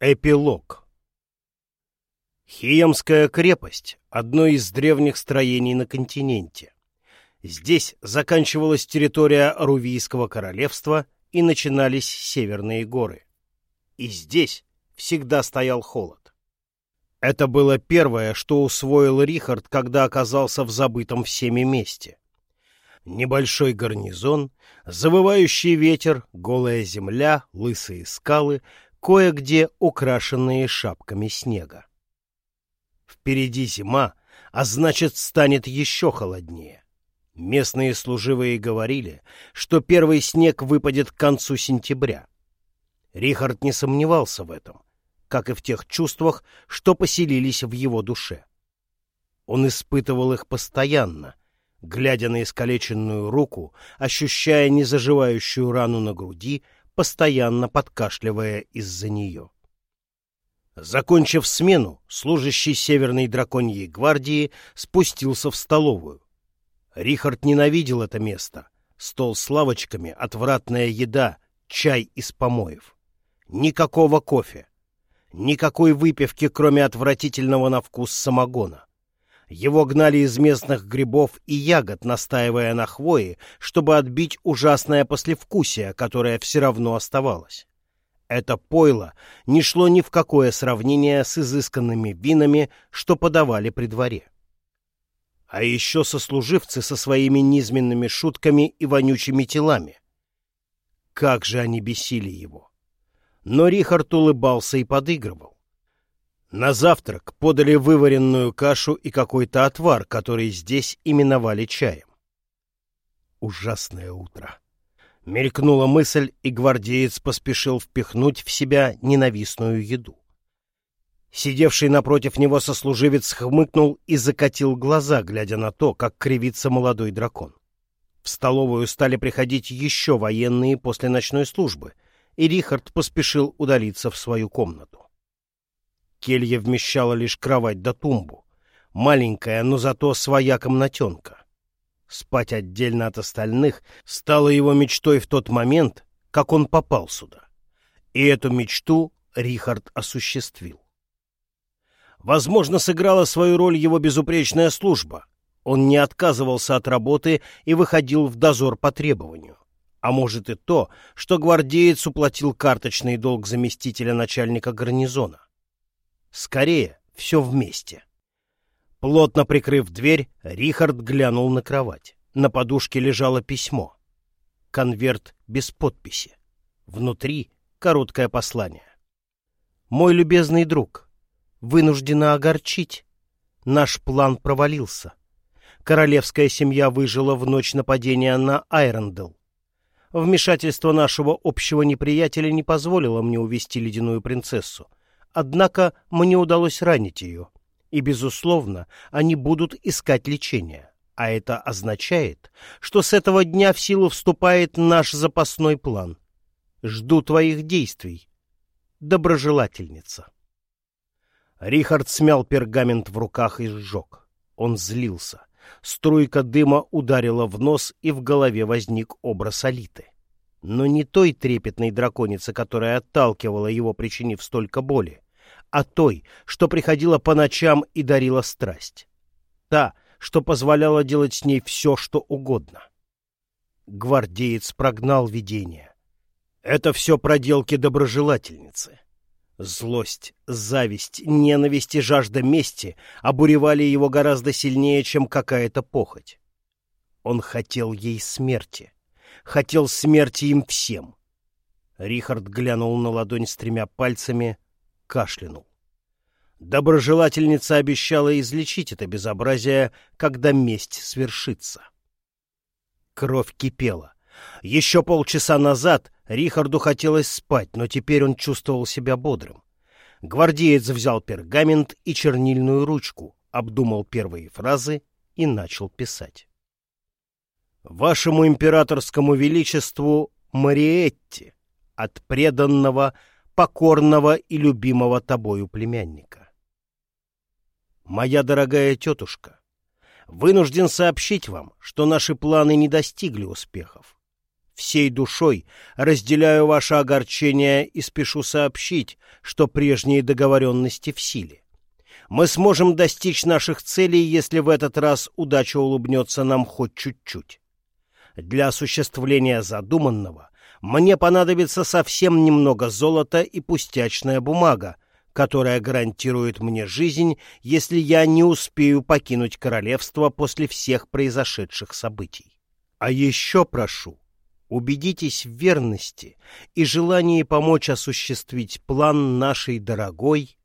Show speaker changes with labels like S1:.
S1: Эпилог Хиемская крепость — одно из древних строений на континенте. Здесь заканчивалась территория Рувийского королевства и начинались северные горы. И здесь всегда стоял холод. Это было первое, что усвоил Рихард, когда оказался в забытом всеми месте. Небольшой гарнизон, завывающий ветер, голая земля, лысые скалы — кое-где украшенные шапками снега. Впереди зима, а значит, станет еще холоднее. Местные служивые говорили, что первый снег выпадет к концу сентября. Рихард не сомневался в этом, как и в тех чувствах, что поселились в его душе. Он испытывал их постоянно, глядя на искалеченную руку, ощущая незаживающую рану на груди — постоянно подкашливая из-за нее. Закончив смену, служащий Северной драконьей гвардии спустился в столовую. Рихард ненавидел это место. Стол с лавочками, отвратная еда, чай из помоев. Никакого кофе. Никакой выпивки, кроме отвратительного на вкус самогона. Его гнали из местных грибов и ягод, настаивая на хвое, чтобы отбить ужасное послевкусие, которое все равно оставалось. Это пойло не шло ни в какое сравнение с изысканными винами, что подавали при дворе. А еще сослуживцы со своими низменными шутками и вонючими телами. Как же они бесили его! Но Рихард улыбался и подыгрывал. На завтрак подали вываренную кашу и какой-то отвар, который здесь именовали чаем. Ужасное утро. Мелькнула мысль, и гвардеец поспешил впихнуть в себя ненавистную еду. Сидевший напротив него сослуживец хмыкнул и закатил глаза, глядя на то, как кривится молодой дракон. В столовую стали приходить еще военные после ночной службы, и Рихард поспешил удалиться в свою комнату. Келья вмещала лишь кровать да тумбу. Маленькая, но зато своя комнатенка. Спать отдельно от остальных стало его мечтой в тот момент, как он попал сюда. И эту мечту Рихард осуществил. Возможно, сыграла свою роль его безупречная служба. Он не отказывался от работы и выходил в дозор по требованию. А может и то, что гвардеец уплатил карточный долг заместителя начальника гарнизона. Скорее, все вместе. Плотно прикрыв дверь, Рихард глянул на кровать. На подушке лежало письмо. Конверт без подписи. Внутри короткое послание. «Мой любезный друг, вынуждена огорчить. Наш план провалился. Королевская семья выжила в ночь нападения на Айрондел. Вмешательство нашего общего неприятеля не позволило мне увести ледяную принцессу. Однако мне удалось ранить ее, и, безусловно, они будут искать лечение. А это означает, что с этого дня в силу вступает наш запасной план. Жду твоих действий. Доброжелательница. Рихард смял пергамент в руках и сжег. Он злился. Струйка дыма ударила в нос, и в голове возник образ Алиты но не той трепетной драконицы, которая отталкивала его, причинив столько боли, а той, что приходила по ночам и дарила страсть. Та, что позволяла делать с ней все, что угодно. Гвардеец прогнал видение. Это все проделки доброжелательницы. Злость, зависть, ненависть и жажда мести обуревали его гораздо сильнее, чем какая-то похоть. Он хотел ей смерти — хотел смерти им всем. Рихард глянул на ладонь с тремя пальцами, кашлянул. Доброжелательница обещала излечить это безобразие, когда месть свершится. Кровь кипела. Еще полчаса назад Рихарду хотелось спать, но теперь он чувствовал себя бодрым. Гвардеец взял пергамент и чернильную ручку, обдумал первые фразы и начал писать вашему императорскому величеству Мариетти от преданного, покорного и любимого тобою племянника. Моя дорогая тетушка, вынужден сообщить вам, что наши планы не достигли успехов. Всей душой разделяю ваше огорчение и спешу сообщить, что прежние договоренности в силе. Мы сможем достичь наших целей, если в этот раз удача улыбнется нам хоть чуть-чуть. Для осуществления задуманного мне понадобится совсем немного золота и пустячная бумага, которая гарантирует мне жизнь, если я не успею покинуть королевство после всех произошедших событий. А еще прошу, убедитесь в верности и желании помочь осуществить план нашей дорогой